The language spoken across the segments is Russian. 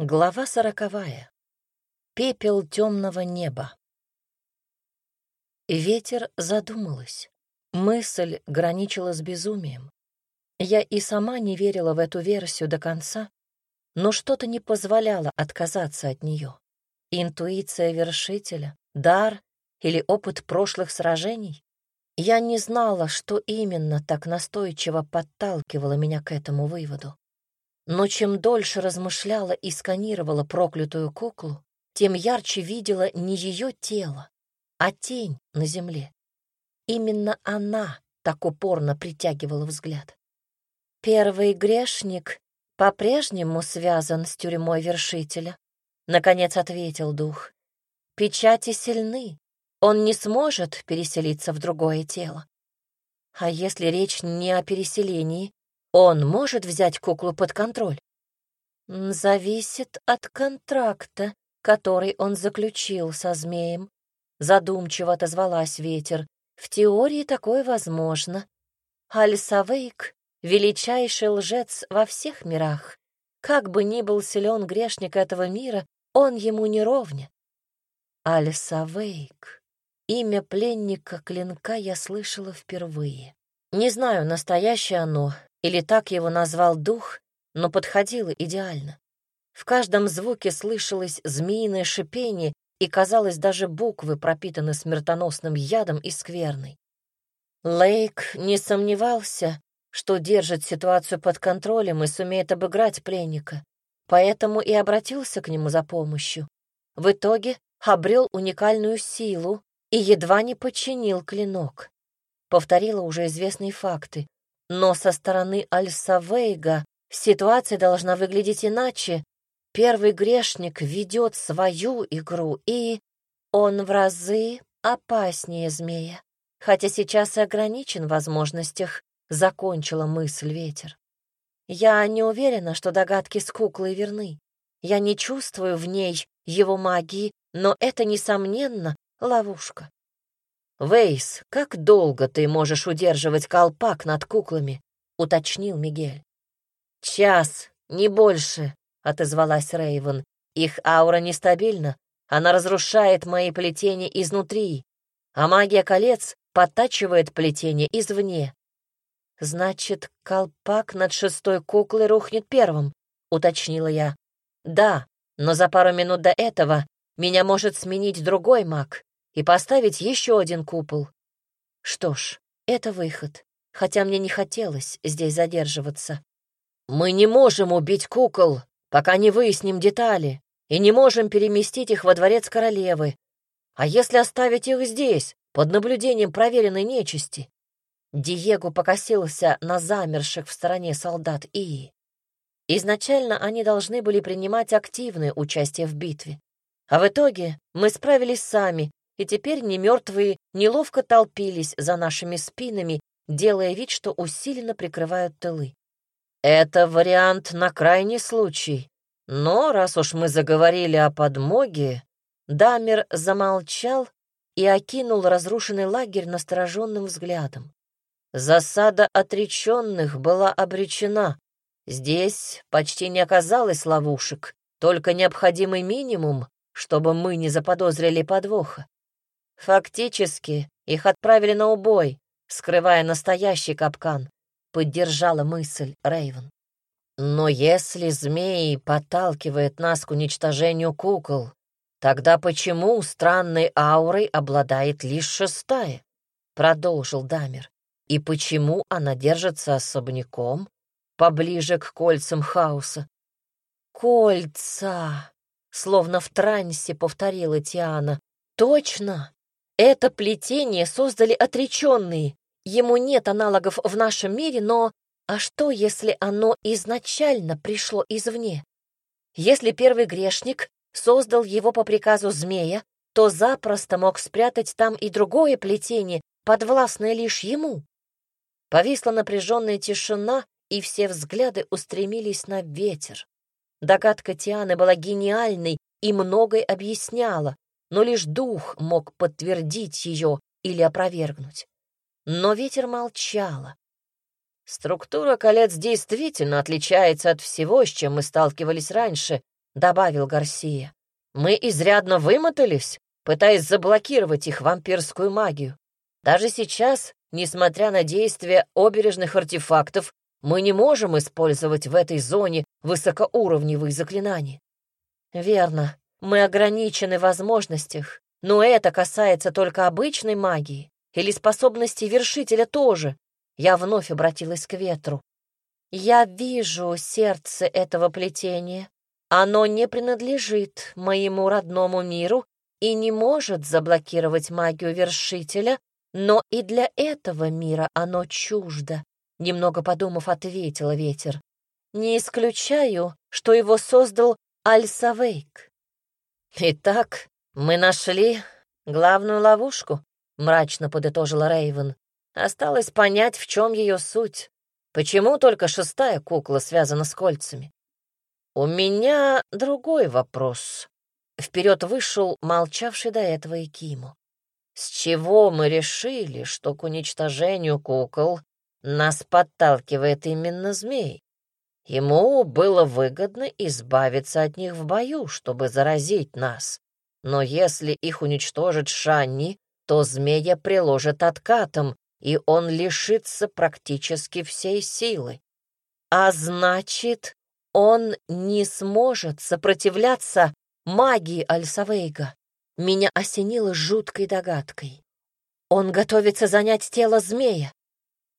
Глава сороковая. Пепел темного неба. Ветер задумалась. Мысль граничила с безумием. Я и сама не верила в эту версию до конца, но что-то не позволяло отказаться от нее. Интуиция вершителя, дар или опыт прошлых сражений? Я не знала, что именно так настойчиво подталкивало меня к этому выводу. Но чем дольше размышляла и сканировала проклятую куклу, тем ярче видела не ее тело, а тень на земле. Именно она так упорно притягивала взгляд. Первый грешник по-прежнему связан с тюрьмой вершителя, наконец ответил дух. Печати сильны, он не сможет переселиться в другое тело. А если речь не о переселении, он может взять куклу под контроль? Зависит от контракта, который он заключил со змеем. Задумчиво отозвалась ветер. В теории такое возможно. Альсавейк — величайший лжец во всех мирах. Как бы ни был силен грешник этого мира, он ему не ровня. Альсавейк. Имя пленника клинка я слышала впервые. Не знаю, настоящее оно или так его назвал дух, но подходило идеально. В каждом звуке слышалось змеиное шипение, и, казалось, даже буквы пропитаны смертоносным ядом и скверной. Лейк не сомневался, что держит ситуацию под контролем и сумеет обыграть пленника, поэтому и обратился к нему за помощью. В итоге обрел уникальную силу и едва не подчинил клинок. Повторила уже известные факты. Но со стороны Альсавейга ситуация должна выглядеть иначе. Первый грешник ведет свою игру, и он в разы опаснее змея. Хотя сейчас и ограничен в возможностях, закончила мысль ветер. Я не уверена, что догадки с куклой верны. Я не чувствую в ней его магии, но это, несомненно, ловушка. «Вейс, как долго ты можешь удерживать колпак над куклами?» — уточнил Мигель. «Час, не больше», — отозвалась Рейвен. «Их аура нестабильна. Она разрушает мои плетения изнутри, а магия колец подтачивает плетение извне». «Значит, колпак над шестой куклой рухнет первым», — уточнила я. «Да, но за пару минут до этого меня может сменить другой маг и поставить еще один купол. Что ж, это выход, хотя мне не хотелось здесь задерживаться. Мы не можем убить кукол, пока не выясним детали, и не можем переместить их во дворец королевы. А если оставить их здесь, под наблюдением проверенной нечисти? Диего покосился на замерших в стороне солдат Ии. Изначально они должны были принимать активное участие в битве. А в итоге мы справились сами и теперь не мертвые неловко толпились за нашими спинами, делая вид, что усиленно прикрывают тылы. Это вариант на крайний случай. Но раз уж мы заговорили о подмоге, Дамер замолчал и окинул разрушенный лагерь настороженным взглядом. Засада отреченных была обречена. Здесь почти не оказалось ловушек, только необходимый минимум, чтобы мы не заподозрили подвоха. Фактически их отправили на убой, скрывая настоящий капкан, поддержала мысль Рейвен. Но если змеи подталкивает нас к уничтожению кукол, тогда почему странной аурой обладает лишь шестая? Продолжил Дамер. И почему она держится особняком, поближе к кольцам хаоса? Кольца! Словно в трансе повторила Тиана. Точно! Это плетение создали отреченные. Ему нет аналогов в нашем мире, но... А что, если оно изначально пришло извне? Если первый грешник создал его по приказу змея, то запросто мог спрятать там и другое плетение, подвластное лишь ему. Повисла напряженная тишина, и все взгляды устремились на ветер. Догадка Тианы была гениальной и многое объясняла, но лишь дух мог подтвердить ее или опровергнуть. Но ветер молчала. Структура колец действительно отличается от всего, с чем мы сталкивались раньше, добавил Гарсия. «Мы изрядно вымотались, пытаясь заблокировать их вампирскую магию. Даже сейчас, несмотря на действие обережных артефактов, мы не можем использовать в этой зоне высокоуровневые заклинания». «Верно, мы ограничены в возможностях, но это касается только обычной магии или способности вершителя тоже». Я вновь обратилась к ветру. «Я вижу сердце этого плетения. Оно не принадлежит моему родному миру и не может заблокировать магию вершителя, но и для этого мира оно чуждо», — немного подумав, ответила ветер. «Не исключаю, что его создал Альсавейк». «Итак, мы нашли главную ловушку», — мрачно подытожила Рейвен. «Осталось понять, в чем ее суть. Почему только шестая кукла связана с кольцами? У меня другой вопрос. Вперед вышел молчавший до этого Икиму. С чего мы решили, что к уничтожению кукол нас подталкивает именно змей? Ему было выгодно избавиться от них в бою, чтобы заразить нас. Но если их уничтожит Шанни, то змея приложит откатом, и он лишится практически всей силы. А значит, он не сможет сопротивляться магии Альсавейга. Меня осенило жуткой догадкой. Он готовится занять тело змея.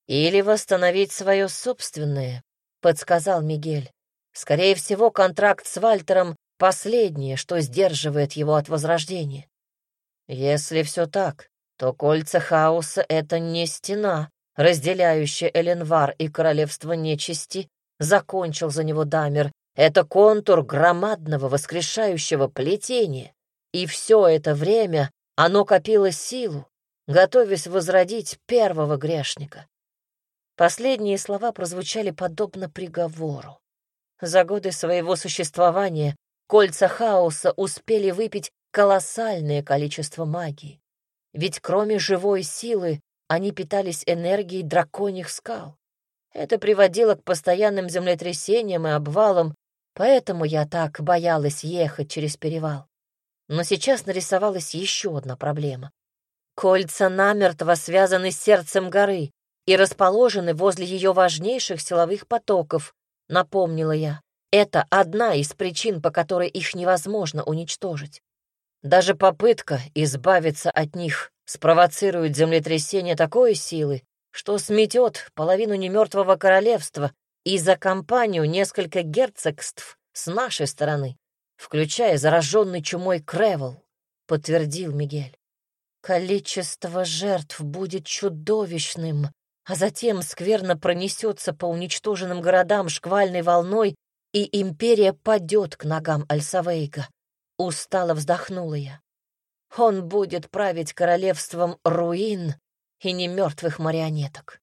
Или восстановить свое собственное, подсказал Мигель. Скорее всего, контракт с Вальтером — последнее, что сдерживает его от возрождения. Если все так, то кольца хаоса — это не стена, разделяющая Эленвар и королевство нечисти, закончил за него Дамер. Это контур громадного воскрешающего плетения. И все это время оно копило силу, готовясь возродить первого грешника. Последние слова прозвучали подобно приговору. За годы своего существования кольца хаоса успели выпить колоссальное количество магии. Ведь кроме живой силы они питались энергией драконьих скал. Это приводило к постоянным землетрясениям и обвалам, поэтому я так боялась ехать через перевал. Но сейчас нарисовалась еще одна проблема. Кольца намертво связаны с сердцем горы и расположены возле ее важнейших силовых потоков, напомнила я. Это одна из причин, по которой их невозможно уничтожить. Даже попытка избавиться от них спровоцирует землетрясение такой силы, что сметет половину немертвого королевства и за компанию несколько герцогств с нашей стороны, включая зараженный чумой Кревел, подтвердил Мигель. Количество жертв будет чудовищным, а затем скверно пронесется по уничтоженным городам шквальной волной, и империя падет к ногам Альсавейга. Устало вздохнула я. Он будет править королевством руин и немертвых марионеток.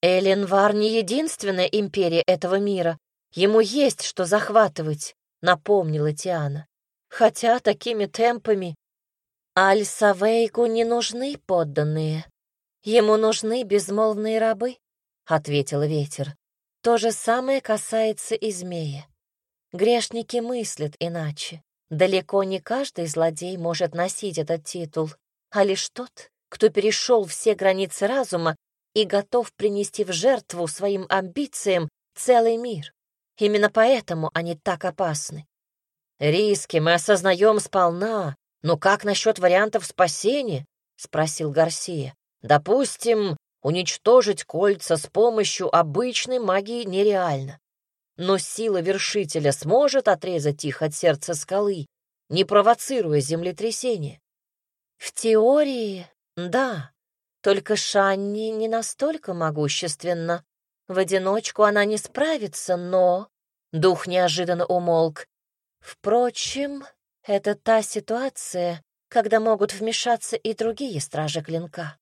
Эленвар не единственная империя этого мира. Ему есть что захватывать, напомнила Тиана. Хотя такими темпами Аль-Савейку не нужны подданные. Ему нужны безмолвные рабы, ответила ветер. То же самое касается и змея. Грешники мыслят иначе. Далеко не каждый злодей может носить этот титул, а лишь тот, кто перешел все границы разума и готов принести в жертву своим амбициям целый мир. Именно поэтому они так опасны. Риски мы осознаем сполна, но как насчет вариантов спасения? спросил Гарсия. Допустим, уничтожить кольца с помощью обычной магии нереально. Но сила вершителя сможет отрезать их от сердца скалы, не провоцируя землетрясение. В теории, да, только Шанни не настолько могущественна. В одиночку она не справится, но... Дух неожиданно умолк. Впрочем, это та ситуация, когда могут вмешаться и другие стражи клинка.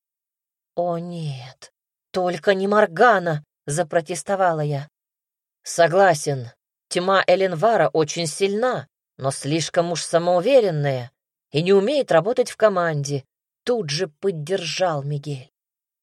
«О нет, только не Моргана!» — запротестовала я. Согласен, тьма Эленвара очень сильна, но слишком уж самоуверенная и не умеет работать в команде. Тут же поддержал Мигель.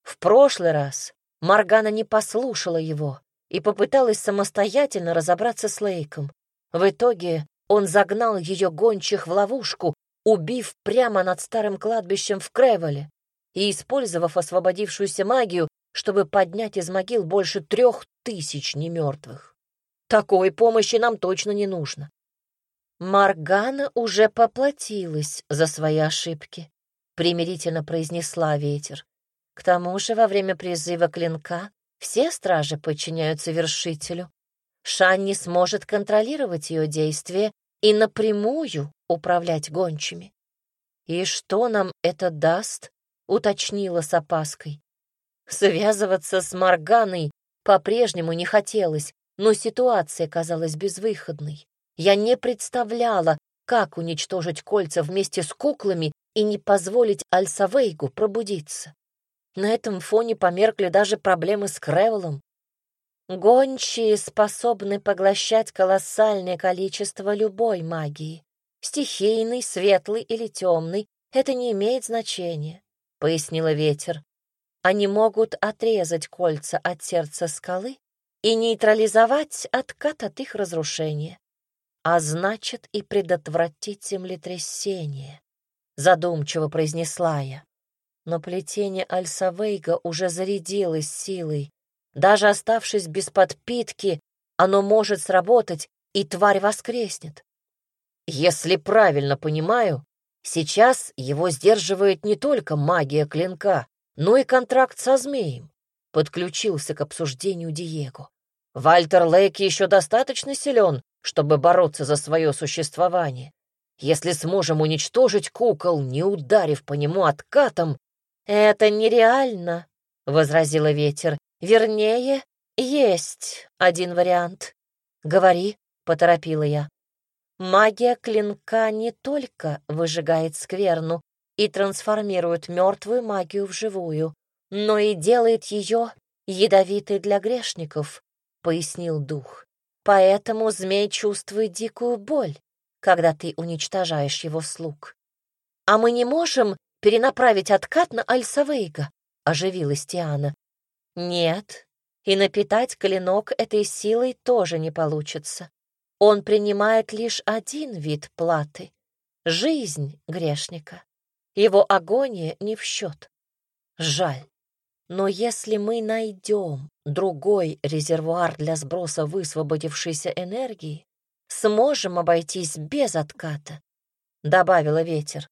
В прошлый раз Маргана не послушала его и попыталась самостоятельно разобраться с Лейком. В итоге он загнал ее гончих в ловушку, убив прямо над старым кладбищем в Кревеле и использовав освободившуюся магию, чтобы поднять из могил больше трех тысяч немертвых. Такой помощи нам точно не нужно. Маргана уже поплатилась за свои ошибки, примирительно произнесла ветер. К тому же во время призыва клинка все стражи подчиняются вершителю. Шан не сможет контролировать ее действия и напрямую управлять гончими. «И что нам это даст?» — уточнила с опаской. Связываться с Морганой по-прежнему не хотелось, но ситуация казалась безвыходной. Я не представляла, как уничтожить кольца вместе с куклами и не позволить Альсавейгу пробудиться. На этом фоне померкли даже проблемы с Кревелом. Гончие способны поглощать колоссальное количество любой магии. Стихийный, светлый или темный — это не имеет значения, — пояснила ветер. Они могут отрезать кольца от сердца скалы и нейтрализовать откат от их разрушения, а значит и предотвратить землетрясение, задумчиво произнесла я. Но плетение Альсавейга уже зарядилось силой. Даже оставшись без подпитки, оно может сработать, и тварь воскреснет. Если правильно понимаю, сейчас его сдерживает не только магия клинка, но и контракт со змеем. Подключился к обсуждению Диего. Вальтер Лейк еще достаточно силен, чтобы бороться за свое существование. Если сможем уничтожить кукол, не ударив по нему откатом, «Это нереально», — возразила ветер. «Вернее, есть один вариант». «Говори», — поторопила я. «Магия клинка не только выжигает скверну и трансформирует мертвую магию в живую, но и делает ее ядовитой для грешников», — пояснил дух. «Поэтому змей чувствует дикую боль, когда ты уничтожаешь его слуг. А мы не можем перенаправить откат на Альсавейга», — оживилась Тиана. «Нет, и напитать клинок этой силой тоже не получится. Он принимает лишь один вид платы — жизнь грешника. Его агония не в счет. Жаль. Но если мы найдем другой резервуар для сброса высвободившейся энергии, сможем обойтись без отката», — добавила ветер.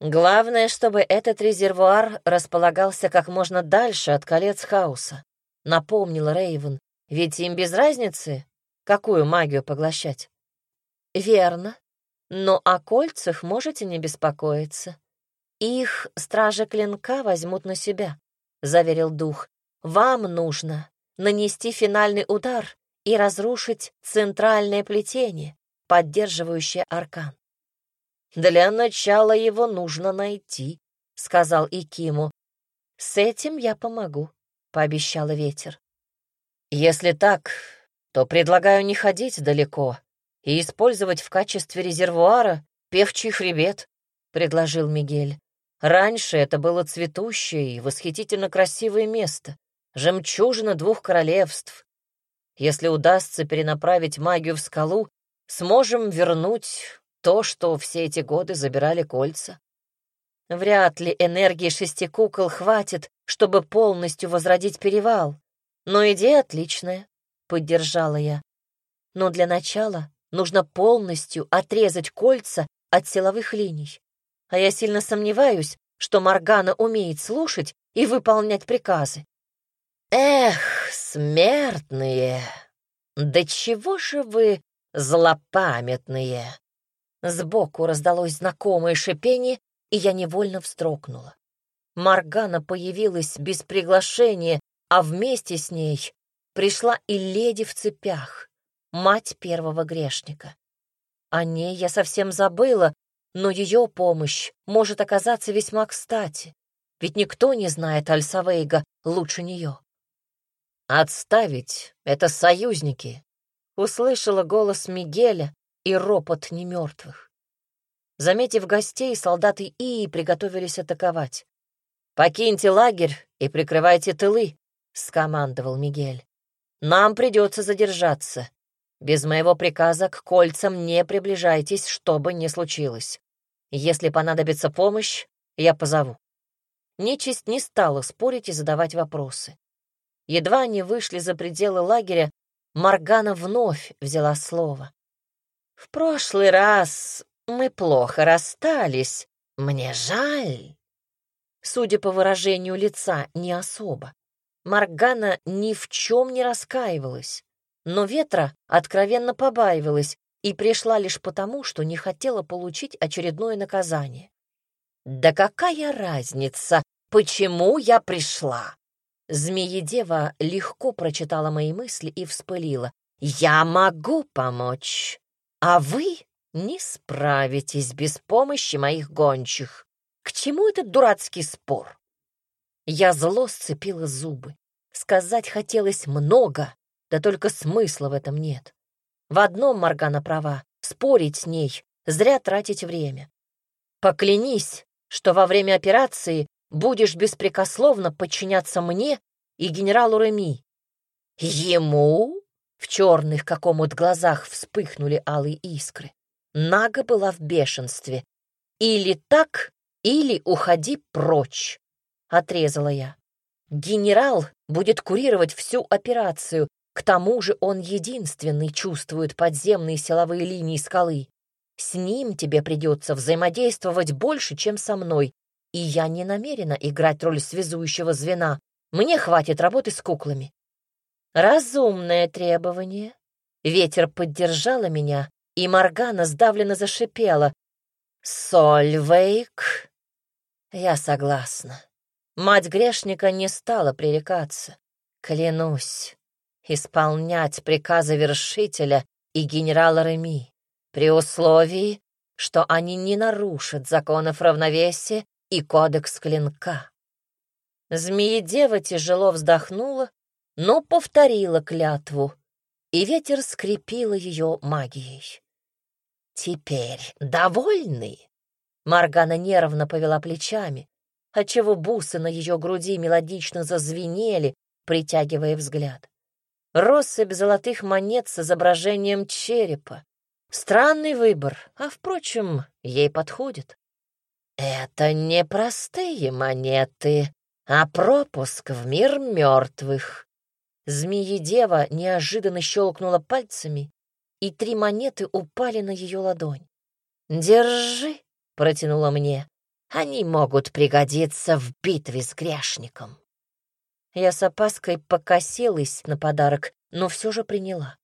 Главное, чтобы этот резервуар располагался как можно дальше от колец хаоса, напомнил Рейвен, ведь им без разницы, какую магию поглощать. Верно. Но о кольцах можете не беспокоиться. Их стражи клинка возьмут на себя, заверил дух. Вам нужно нанести финальный удар и разрушить центральное плетение, поддерживающее аркан. «Для начала его нужно найти», — сказал Икиму. «С этим я помогу», — пообещала ветер. «Если так, то предлагаю не ходить далеко и использовать в качестве резервуара певчий хребет», — предложил Мигель. «Раньше это было цветущее и восхитительно красивое место, жемчужина двух королевств. Если удастся перенаправить магию в скалу, сможем вернуть то, что все эти годы забирали кольца. Вряд ли энергии шести кукол хватит, чтобы полностью возродить перевал. Но идея отличная, — поддержала я. Но для начала нужно полностью отрезать кольца от силовых линий. А я сильно сомневаюсь, что Моргана умеет слушать и выполнять приказы. Эх, смертные! Да чего же вы злопамятные! Сбоку раздалось знакомое шипение, и я невольно встрогнула. Маргана появилась без приглашения, а вместе с ней пришла и леди в цепях, мать первого грешника. О ней я совсем забыла, но ее помощь может оказаться весьма кстати, ведь никто не знает Альсавейга лучше нее. «Отставить — это союзники», — услышала голос Мигеля, и ропот немертвых. Заметив гостей, солдаты Ии приготовились атаковать. «Покиньте лагерь и прикрывайте тылы», — скомандовал Мигель. «Нам придется задержаться. Без моего приказа к кольцам не приближайтесь, что бы ни случилось. Если понадобится помощь, я позову». Нечисть не стала спорить и задавать вопросы. Едва они вышли за пределы лагеря, Маргана вновь взяла слово. «В прошлый раз мы плохо расстались. Мне жаль». Судя по выражению лица, не особо. Маргана ни в чем не раскаивалась, но ветра откровенно побаивалась и пришла лишь потому, что не хотела получить очередное наказание. «Да какая разница, почему я пришла?» Змеедева легко прочитала мои мысли и вспылила. «Я могу помочь, а вы не справитесь без помощи моих гончих. К чему этот дурацкий спор?» Я зло сцепила зубы. Сказать хотелось много, да только смысла в этом нет. В одном Маргана права — спорить с ней, зря тратить время. Поклянись, что во время операции будешь беспрекословно подчиняться мне и генералу Реми. Ему? В черных какому-то глазах вспыхнули алые искры. Нага была в бешенстве. Или так, или уходи прочь, отрезала я. Генерал будет курировать всю операцию, к тому же он единственный чувствует подземные силовые линии скалы. С ним тебе придется взаимодействовать больше, чем со мной, и я не намерена играть роль связующего звена. Мне хватит работы с куклами. Разумное требование. Ветер поддержала меня, и Моргана сдавленно зашипела. «Сольвейк?» Я согласна. Мать грешника не стала пререкаться. Клянусь, исполнять приказы вершителя и генерала Реми, при условии, что они не нарушат законов равновесия и кодекс клинка. Змеедева тяжело вздохнула, но повторила клятву, и ветер скрепила ее магией. «Теперь довольны?» Маргана нервно повела плечами, отчего бусы на ее груди мелодично зазвенели, притягивая взгляд. Россыпь золотых монет с изображением черепа. Странный выбор, а, впрочем, ей подходит. Это не простые монеты, а пропуск в мир мертвых. Змеи-дева неожиданно щелкнула пальцами, и три монеты упали на ее ладонь. «Держи», — протянула мне, — «они могут пригодиться в битве с грешником». Я с опаской покосилась на подарок, но все же приняла.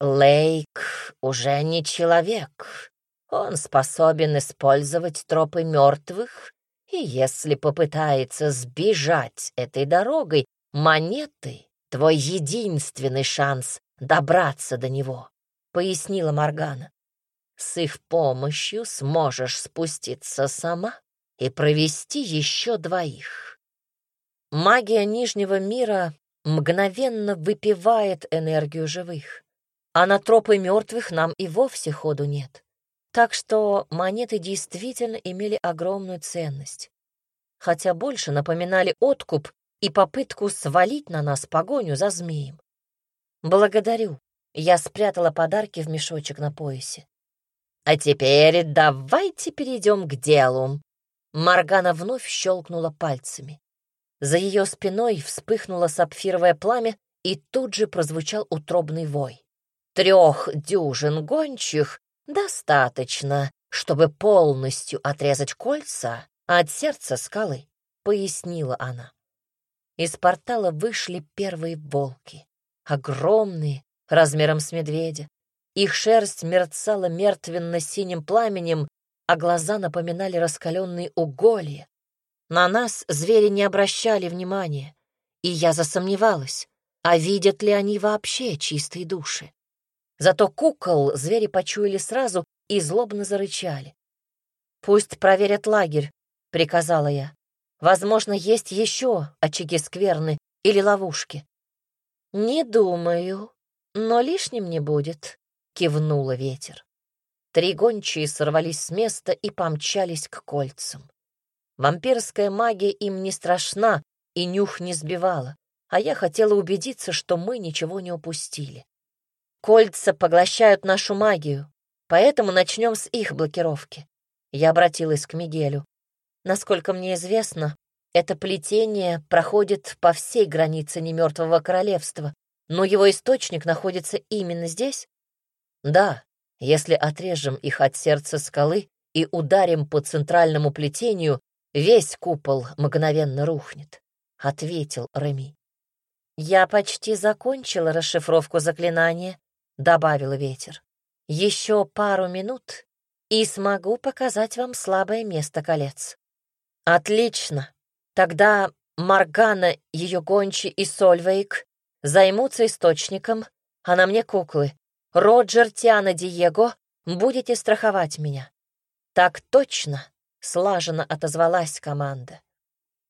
Лейк уже не человек. Он способен использовать тропы мертвых, и если попытается сбежать этой дорогой, монеты — твой единственный шанс добраться до него, — пояснила Моргана. С их помощью сможешь спуститься сама и провести еще двоих. Магия Нижнего мира мгновенно выпивает энергию живых, а на тропы мертвых нам и вовсе ходу нет. Так что монеты действительно имели огромную ценность, хотя больше напоминали откуп и попытку свалить на нас погоню за змеем. «Благодарю», — я спрятала подарки в мешочек на поясе. «А теперь давайте перейдем к делу». Маргана вновь щелкнула пальцами. За ее спиной вспыхнуло сапфировое пламя, и тут же прозвучал утробный вой. Трех дюжин гончих достаточно, чтобы полностью отрезать кольца от сердца скалы, пояснила она. Из портала вышли первые волки, огромные, размером с медведя. Их шерсть мерцала мертвенно-синим пламенем, а глаза напоминали раскаленные уголья. На нас звери не обращали внимания, и я засомневалась, а видят ли они вообще чистые души. Зато кукол звери почуяли сразу и злобно зарычали. «Пусть проверят лагерь», — приказала я. «Возможно, есть еще очаги скверны или ловушки». «Не думаю, но лишним не будет», — кивнула ветер. Три гончие сорвались с места и помчались к кольцам. Вампирская магия им не страшна и нюх не сбивала, а я хотела убедиться, что мы ничего не упустили. Кольца поглощают нашу магию, поэтому начнем с их блокировки. Я обратилась к Мигелю. Насколько мне известно, это плетение проходит по всей границе немертвого королевства, но его источник находится именно здесь? Да, если отрежем их от сердца скалы и ударим по центральному плетению, весь купол мгновенно рухнет, — ответил Реми. Я почти закончила расшифровку заклинания, — добавила ветер. «Еще пару минут, и смогу показать вам слабое место колец». «Отлично. Тогда Маргана, ее гончи и Сольвейк займутся источником, а на мне куклы. Роджер, Тиана, Диего, будете страховать меня». «Так точно», — слаженно отозвалась команда.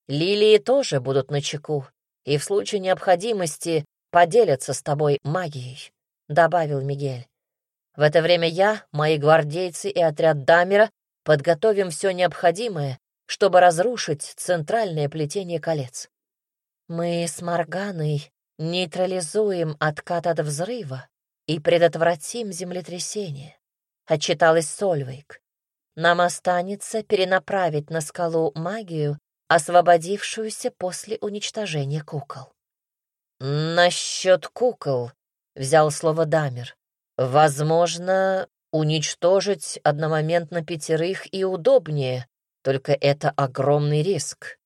«Лилии тоже будут на чеку, и в случае необходимости поделятся с тобой магией». — добавил Мигель. «В это время я, мои гвардейцы и отряд Дамера подготовим все необходимое, чтобы разрушить центральное плетение колец. Мы с Морганой нейтрализуем откат от взрыва и предотвратим землетрясение», — отчиталась Сольвейк. «Нам останется перенаправить на скалу магию, освободившуюся после уничтожения кукол». «Насчет кукол», взял слово Дамер. Возможно, уничтожить одномоментно пятерых и удобнее, только это огромный риск.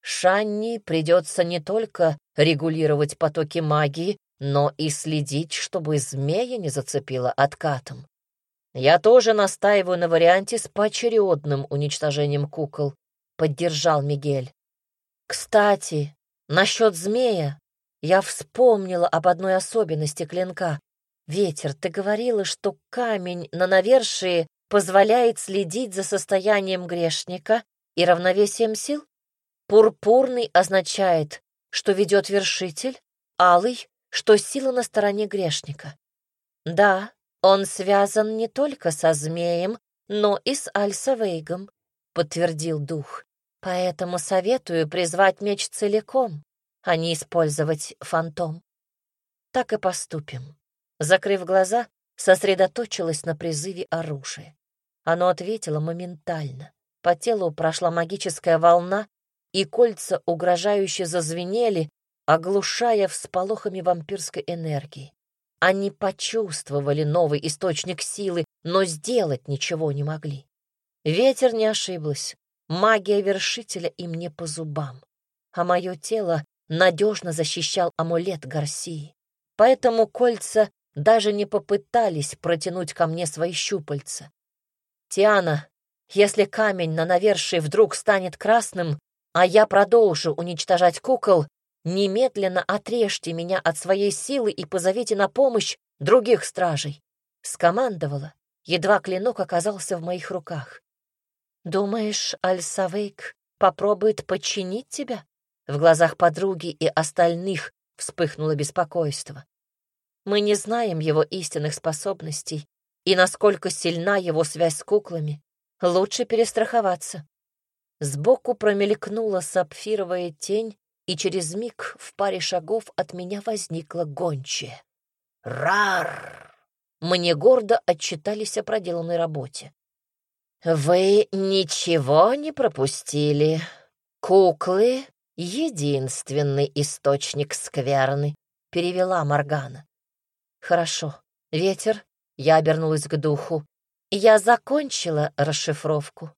Шанни придется не только регулировать потоки магии, но и следить, чтобы змея не зацепила откатом. Я тоже настаиваю на варианте с поочередным уничтожением кукол, поддержал Мигель. Кстати, насчет змея я вспомнила об одной особенности клинка. «Ветер, ты говорила, что камень на навершии позволяет следить за состоянием грешника и равновесием сил? Пурпурный означает, что ведет вершитель, алый, что сила на стороне грешника. Да, он связан не только со змеем, но и с Альсавейгом, подтвердил дух. Поэтому советую призвать меч целиком а не использовать фантом. Так и поступим. Закрыв глаза, сосредоточилась на призыве оружия. Оно ответило моментально. По телу прошла магическая волна, и кольца угрожающе зазвенели, оглушая всполохами вампирской энергии. Они почувствовали новый источник силы, но сделать ничего не могли. Ветер не ошиблась. Магия вершителя им не по зубам. А мое тело надежно защищал амулет Гарсии. Поэтому кольца даже не попытались протянуть ко мне свои щупальца. «Тиана, если камень на навершии вдруг станет красным, а я продолжу уничтожать кукол, немедленно отрежьте меня от своей силы и позовите на помощь других стражей», — скомандовала, едва клинок оказался в моих руках. «Думаешь, Альсавейк попробует подчинить тебя?» В глазах подруги и остальных вспыхнуло беспокойство. Мы не знаем его истинных способностей и насколько сильна его связь с куклами. Лучше перестраховаться. Сбоку промелькнула сапфировая тень, и через миг в паре шагов от меня возникла гончая. «Рар!» Мне гордо отчитались о проделанной работе. «Вы ничего не пропустили. Куклы единственный источник скверны», — перевела Моргана. «Хорошо. Ветер?» — я обернулась к духу. «Я закончила расшифровку».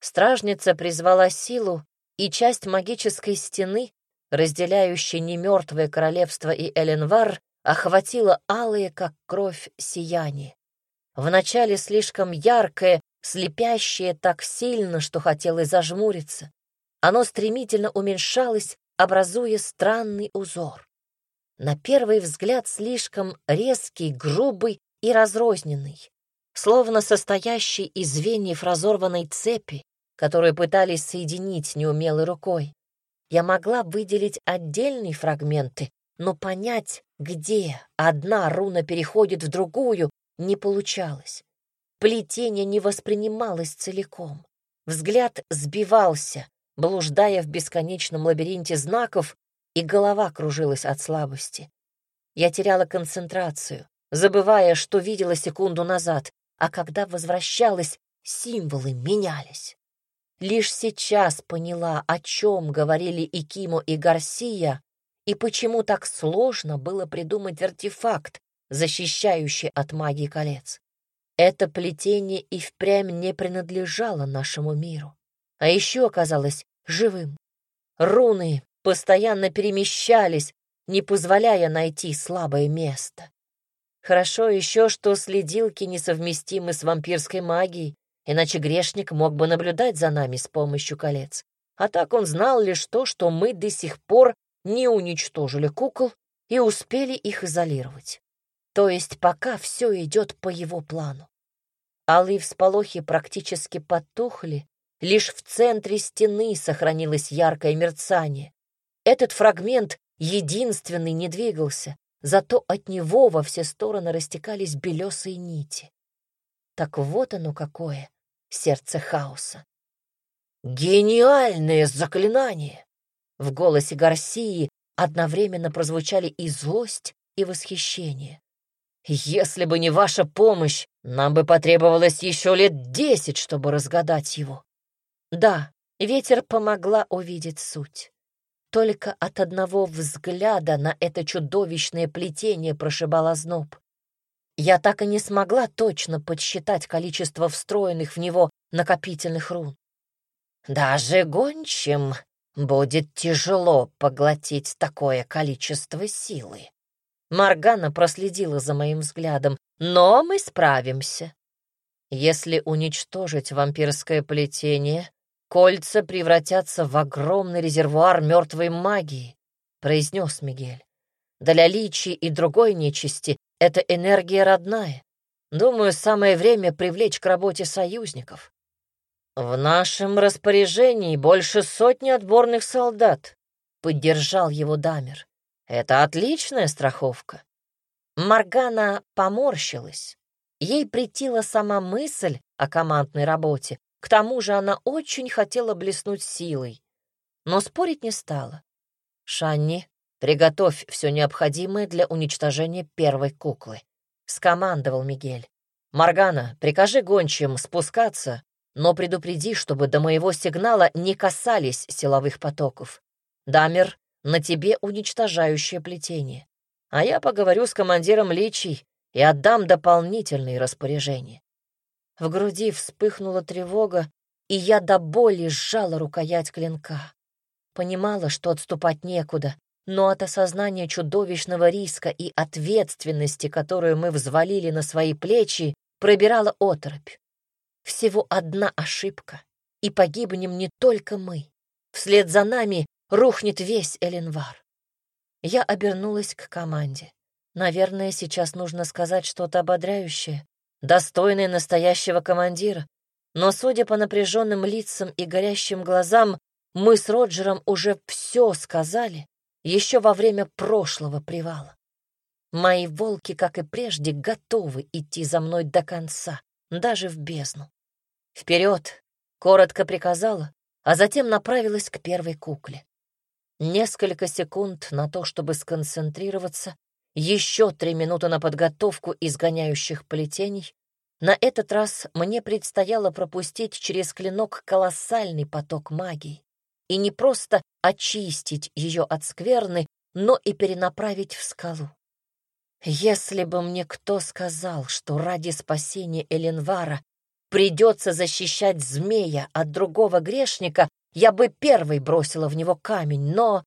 Стражница призвала силу, и часть магической стены, разделяющей немертвое королевство и Эленвар, охватила алые, как кровь, сияние. Вначале слишком яркое, слепящее так сильно, что хотелось зажмуриться. Оно стремительно уменьшалось, образуя странный узор. На первый взгляд слишком резкий, грубый и разрозненный, словно состоящий из звеньев разорванной цепи, которые пытались соединить неумелой рукой. Я могла выделить отдельные фрагменты, но понять, где одна руна переходит в другую, не получалось. Плетение не воспринималось целиком. Взгляд сбивался, блуждая в бесконечном лабиринте знаков, и голова кружилась от слабости. Я теряла концентрацию, забывая, что видела секунду назад, а когда возвращалась, символы менялись. Лишь сейчас поняла, о чем говорили и Кимо, и Гарсия, и почему так сложно было придумать артефакт, защищающий от магии колец. Это плетение и впрямь не принадлежало нашему миру, а еще оказалось живым. Руны постоянно перемещались, не позволяя найти слабое место. Хорошо еще, что следилки несовместимы с вампирской магией, иначе грешник мог бы наблюдать за нами с помощью колец. А так он знал лишь то, что мы до сих пор не уничтожили кукол и успели их изолировать. То есть пока все идет по его плану. Алые всполохи практически потухли, лишь в центре стены сохранилось яркое мерцание. Этот фрагмент единственный не двигался, зато от него во все стороны растекались белесые нити. Так вот оно какое, сердце хаоса. «Гениальное заклинание!» В голосе Гарсии одновременно прозвучали и злость, и восхищение. «Если бы не ваша помощь, нам бы потребовалось еще лет десять, чтобы разгадать его». Да, ветер помогла увидеть суть. Только от одного взгляда на это чудовищное плетение прошибала зноб. Я так и не смогла точно подсчитать количество встроенных в него накопительных рун. Даже гончим будет тяжело поглотить такое количество силы. Маргана проследила за моим взглядом, но мы справимся. Если уничтожить вампирское плетение, кольца превратятся в огромный резервуар мертвой магии, произнес Мигель. Для личи и другой нечисти эта энергия родная. Думаю, самое время привлечь к работе союзников. В нашем распоряжении больше сотни отборных солдат, поддержал его Дамер. Это отличная страховка. Маргана поморщилась. Ей притила сама мысль о командной работе, к тому же она очень хотела блеснуть силой, но спорить не стала. «Шанни, приготовь все необходимое для уничтожения первой куклы», — скомандовал Мигель. «Моргана, прикажи гончим спускаться, но предупреди, чтобы до моего сигнала не касались силовых потоков. Дамер, на тебе уничтожающее плетение. А я поговорю с командиром личий и отдам дополнительные распоряжения. В груди вспыхнула тревога, и я до боли сжала рукоять клинка. Понимала, что отступать некуда, но от осознания чудовищного риска и ответственности, которую мы взвалили на свои плечи, пробирала оторопь. Всего одна ошибка, и погибнем не только мы. Вслед за нами рухнет весь Эленвар. Я обернулась к команде. Наверное, сейчас нужно сказать что-то ободряющее, достойный настоящего командира. Но, судя по напряженным лицам и горящим глазам, мы с Роджером уже все сказали еще во время прошлого привала. Мои волки, как и прежде, готовы идти за мной до конца, даже в бездну. Вперед! коротко приказала, а затем направилась к первой кукле. Несколько секунд на то, чтобы сконцентрироваться, еще три минуты на подготовку изгоняющих плетений. На этот раз мне предстояло пропустить через клинок колоссальный поток магии и не просто очистить ее от скверны, но и перенаправить в скалу. Если бы мне кто сказал, что ради спасения Эленвара придется защищать змея от другого грешника, я бы первой бросила в него камень, но...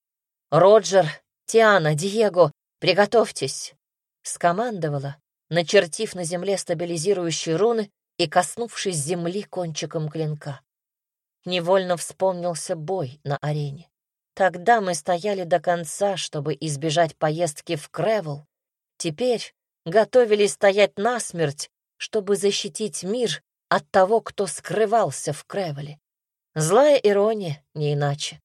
Роджер, Тиана, Диего, «Приготовьтесь!» — скомандовала, начертив на земле стабилизирующие руны и коснувшись земли кончиком клинка. Невольно вспомнился бой на арене. Тогда мы стояли до конца, чтобы избежать поездки в Кревел. Теперь готовились стоять насмерть, чтобы защитить мир от того, кто скрывался в Кревеле. Злая ирония, не иначе.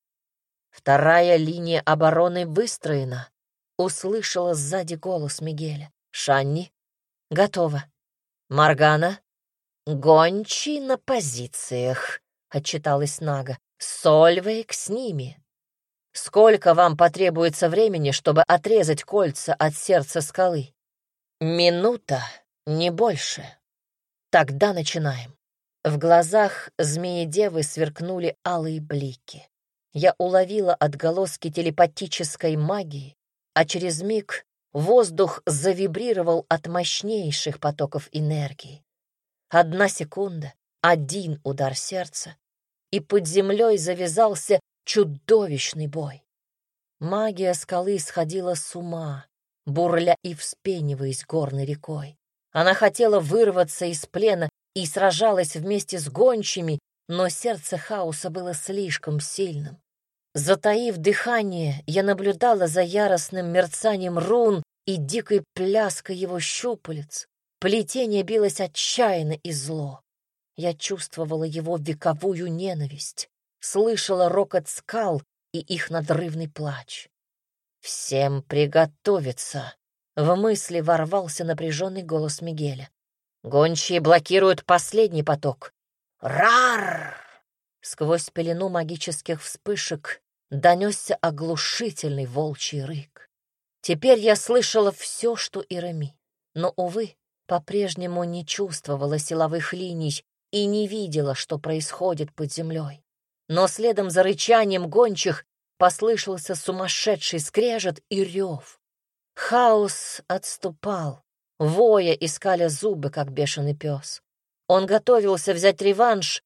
Вторая линия обороны выстроена. Услышала сзади голос Мигеля. «Шанни, готово. Маргана, гончий на позициях», — отчиталась Нага. «Сольвейк с ними. Сколько вам потребуется времени, чтобы отрезать кольца от сердца скалы?» Минута, не больше. Тогда начинаем. В глазах змеи-девы сверкнули алые блики. Я уловила отголоски телепатической магии, а через миг воздух завибрировал от мощнейших потоков энергии. Одна секунда, один удар сердца, и под землей завязался чудовищный бой. Магия скалы сходила с ума, бурля и вспениваясь горной рекой. Она хотела вырваться из плена и сражалась вместе с гончими, но сердце хаоса было слишком сильным. Затаив дыхание, я наблюдала за яростным мерцанием рун и дикой пляской его щупалец. Плетение билось отчаянно и зло. Я чувствовала его вековую ненависть, слышала рокот скал и их надрывный плач. «Всем приготовиться!» — в мысли ворвался напряженный голос Мигеля. «Гончие блокируют последний поток. Рар!» Сквозь пелену магических вспышек донесся оглушительный волчий рык. Теперь я слышала все, что и Реми, но, увы, по-прежнему не чувствовала силовых линий и не видела, что происходит под землей. Но следом за рычанием гончих послышался сумасшедший скрежет и рев. Хаос отступал, воя искали зубы, как бешеный пес. Он готовился взять реванш,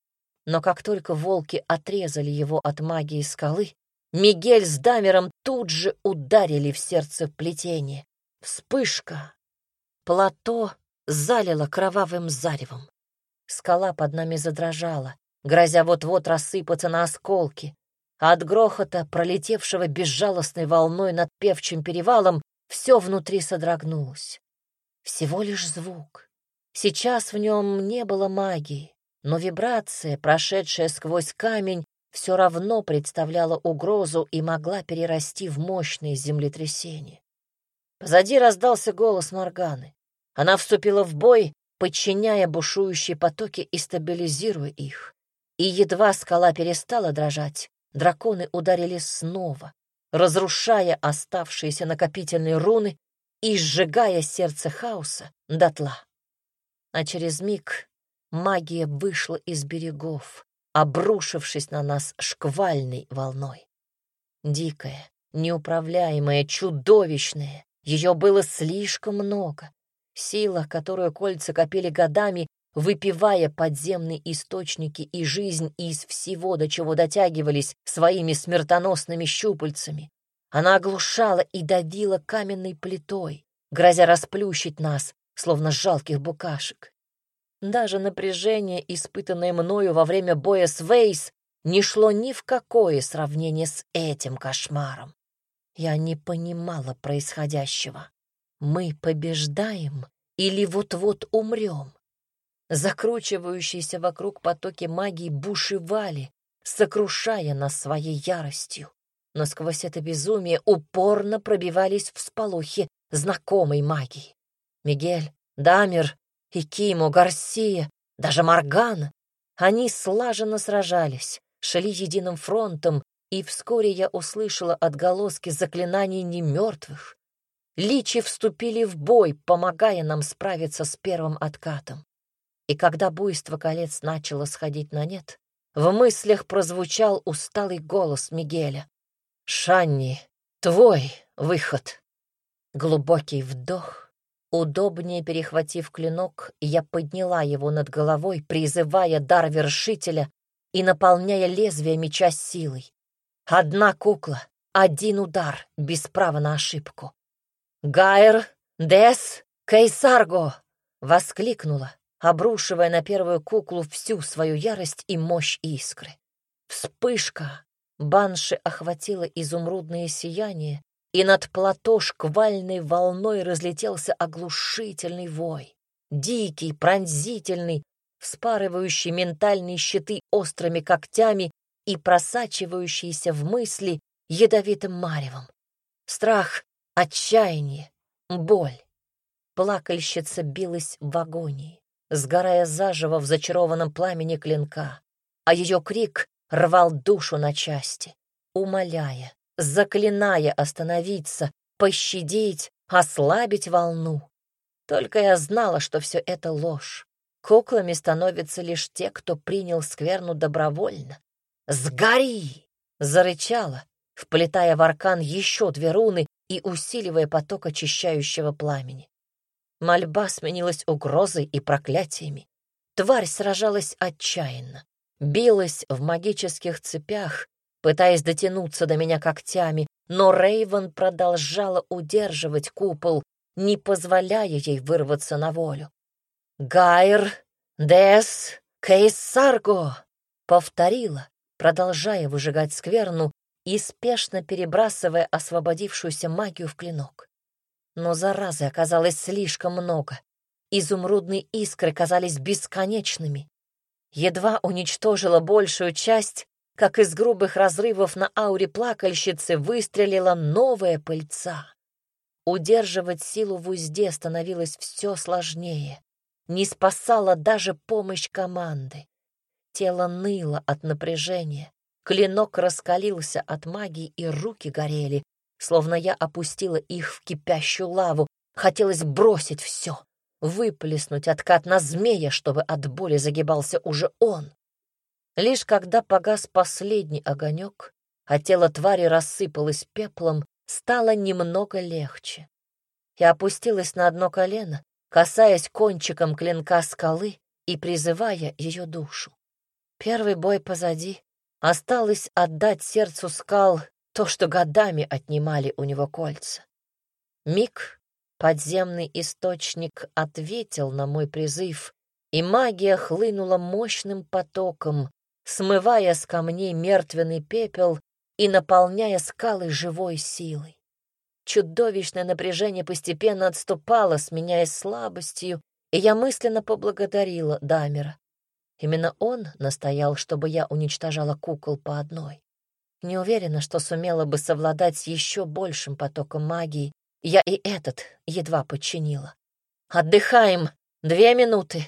но как только волки отрезали его от магии скалы, Мигель с Дамером тут же ударили в сердце плетение. Вспышка. Плато залило кровавым заревом. Скала под нами задрожала, грозя вот-вот рассыпаться на осколки. А от грохота, пролетевшего безжалостной волной над певчим перевалом, все внутри содрогнулось. Всего лишь звук. Сейчас в нем не было магии, но вибрация, прошедшая сквозь камень, все равно представляла угрозу и могла перерасти в мощное землетрясение. Позади раздался голос Морганы. Она вступила в бой, подчиняя бушующие потоки и стабилизируя их. И едва скала перестала дрожать, драконы ударили снова, разрушая оставшиеся накопительные руны и сжигая сердце хаоса дотла. А через миг магия вышла из берегов, обрушившись на нас шквальной волной. Дикая, неуправляемая, чудовищная, ее было слишком много. Сила, которую кольца копили годами, выпивая подземные источники и жизнь из всего, до чего дотягивались своими смертоносными щупальцами. Она оглушала и давила каменной плитой, грозя расплющить нас, словно жалких букашек. Даже напряжение, испытанное мною во время боя с Вейс, не шло ни в какое сравнение с этим кошмаром. Я не понимала происходящего. Мы побеждаем или вот-вот умрем? Закручивающиеся вокруг потоки магии бушевали, сокрушая нас своей яростью. Но сквозь это безумие упорно пробивались всполохи знакомой магии. Мигель, Дамер и Кимо, Гарсия, даже Морган. Они слаженно сражались, шли единым фронтом, и вскоре я услышала отголоски заклинаний немертвых. Личи вступили в бой, помогая нам справиться с первым откатом. И когда буйство колец начало сходить на нет, в мыслях прозвучал усталый голос Мигеля. «Шанни, твой выход!» Глубокий вдох — Удобнее перехватив клинок, я подняла его над головой, призывая дар вершителя и наполняя лезвие меча силой. Одна кукла, один удар, без права на ошибку. «Гайр, Дес, Кейсарго!» — воскликнула, обрушивая на первую куклу всю свою ярость и мощь искры. Вспышка! Банши охватила изумрудное сияние, и над плато шквальной волной разлетелся оглушительный вой. Дикий, пронзительный, вспарывающий ментальные щиты острыми когтями и просачивающийся в мысли ядовитым маревом. Страх, отчаяние, боль. Плакальщица билась в агонии, сгорая заживо в зачарованном пламени клинка, а ее крик рвал душу на части, умоляя, заклиная остановиться, пощадить, ослабить волну. Только я знала, что все это ложь. Куклами становятся лишь те, кто принял скверну добровольно. «Сгори!» — зарычала, вплетая в аркан еще две руны и усиливая поток очищающего пламени. Мольба сменилась угрозой и проклятиями. Тварь сражалась отчаянно, билась в магических цепях, пытаясь дотянуться до меня когтями, но Рейвен продолжала удерживать купол, не позволяя ей вырваться на волю. «Гайр, Дес, Кейсарго!» — повторила, продолжая выжигать скверну и спешно перебрасывая освободившуюся магию в клинок. Но заразы оказалось слишком много. Изумрудные искры казались бесконечными. Едва уничтожила большую часть, как из грубых разрывов на ауре плакальщицы выстрелила новая пыльца. Удерживать силу в узде становилось все сложнее. Не спасала даже помощь команды. Тело ныло от напряжения. Клинок раскалился от магии, и руки горели, словно я опустила их в кипящую лаву. Хотелось бросить все, выплеснуть откат на змея, чтобы от боли загибался уже он. Лишь когда погас последний огонек, а тело твари рассыпалось пеплом, стало немного легче. Я опустилась на одно колено, касаясь кончиком клинка скалы и призывая ее душу. Первый бой позади. Осталось отдать сердцу скал то, что годами отнимали у него кольца. Миг подземный источник ответил на мой призыв, и магия хлынула мощным потоком, смывая с камней мертвенный пепел и наполняя скалы живой силой. Чудовищное напряжение постепенно отступало, сменяясь слабостью, и я мысленно поблагодарила Дамера. Именно он настоял, чтобы я уничтожала кукол по одной. Не уверена, что сумела бы совладать с еще большим потоком магии. Я и этот едва подчинила. «Отдыхаем! Две минуты!»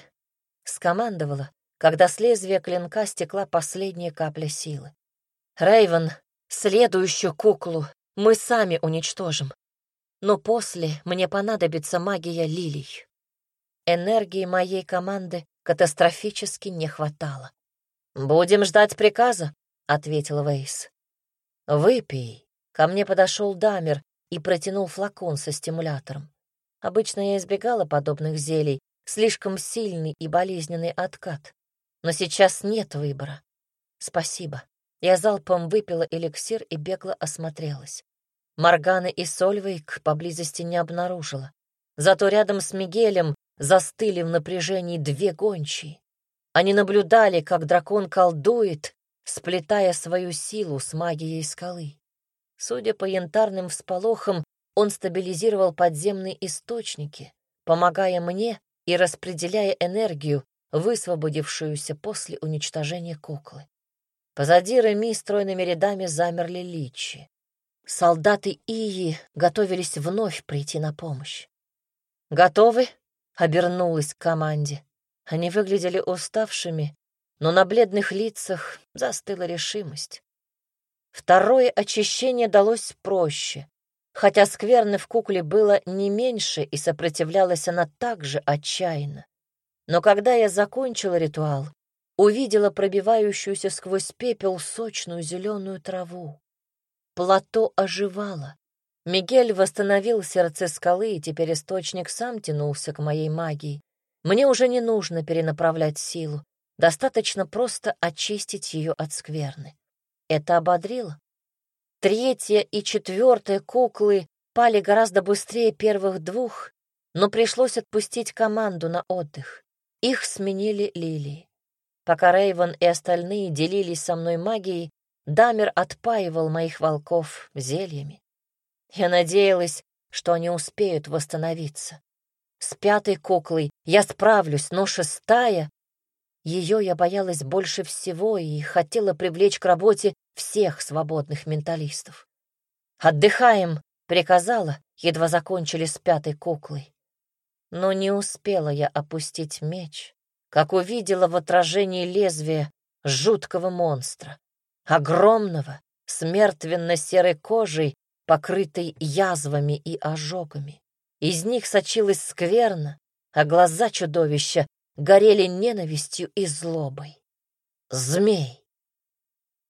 Скомандовала, когда с лезвия клинка стекла последняя капля силы. Рейвен Следующую куклу мы сами уничтожим. Но после мне понадобится магия лилий. Энергии моей команды катастрофически не хватало. «Будем ждать приказа», — ответил Вейс. «Выпей». Ко мне подошел Дамер и протянул флакон со стимулятором. Обычно я избегала подобных зелий, слишком сильный и болезненный откат. Но сейчас нет выбора. Спасибо. Я залпом выпила эликсир и бегло осмотрелась. Морганы и Сольвейк поблизости не обнаружила. Зато рядом с Мигелем застыли в напряжении две гончие. Они наблюдали, как дракон колдует, сплетая свою силу с магией скалы. Судя по янтарным всполохам, он стабилизировал подземные источники, помогая мне и распределяя энергию, высвободившуюся после уничтожения куклы. Позади Реми стройными рядами замерли личи. Солдаты Ии готовились вновь прийти на помощь. «Готовы?» — обернулась к команде. Они выглядели уставшими, но на бледных лицах застыла решимость. Второе очищение далось проще, хотя скверны в кукле было не меньше, и сопротивлялась она также отчаянно. Но когда я закончила ритуал, увидела пробивающуюся сквозь пепел сочную зеленую траву. Плато оживало. Мигель восстановил сердце скалы, и теперь источник сам тянулся к моей магии. Мне уже не нужно перенаправлять силу, достаточно просто очистить ее от скверны. Это ободрило. Третья и четвертая куклы пали гораздо быстрее первых двух, но пришлось отпустить команду на отдых. Их сменили лилии. Пока Рейвен и остальные делились со мной магией, Дамер отпаивал моих волков зельями. Я надеялась, что они успеют восстановиться. С пятой куклой я справлюсь, но шестая... Ее я боялась больше всего и хотела привлечь к работе всех свободных менталистов. «Отдыхаем!» — приказала, едва закончили с пятой куклой. Но не успела я опустить меч, как увидела в отражении лезвия жуткого монстра, огромного, с мертвенно-серой кожей, покрытой язвами и ожогами. Из них сочилась скверно, а глаза чудовища горели ненавистью и злобой. Змей.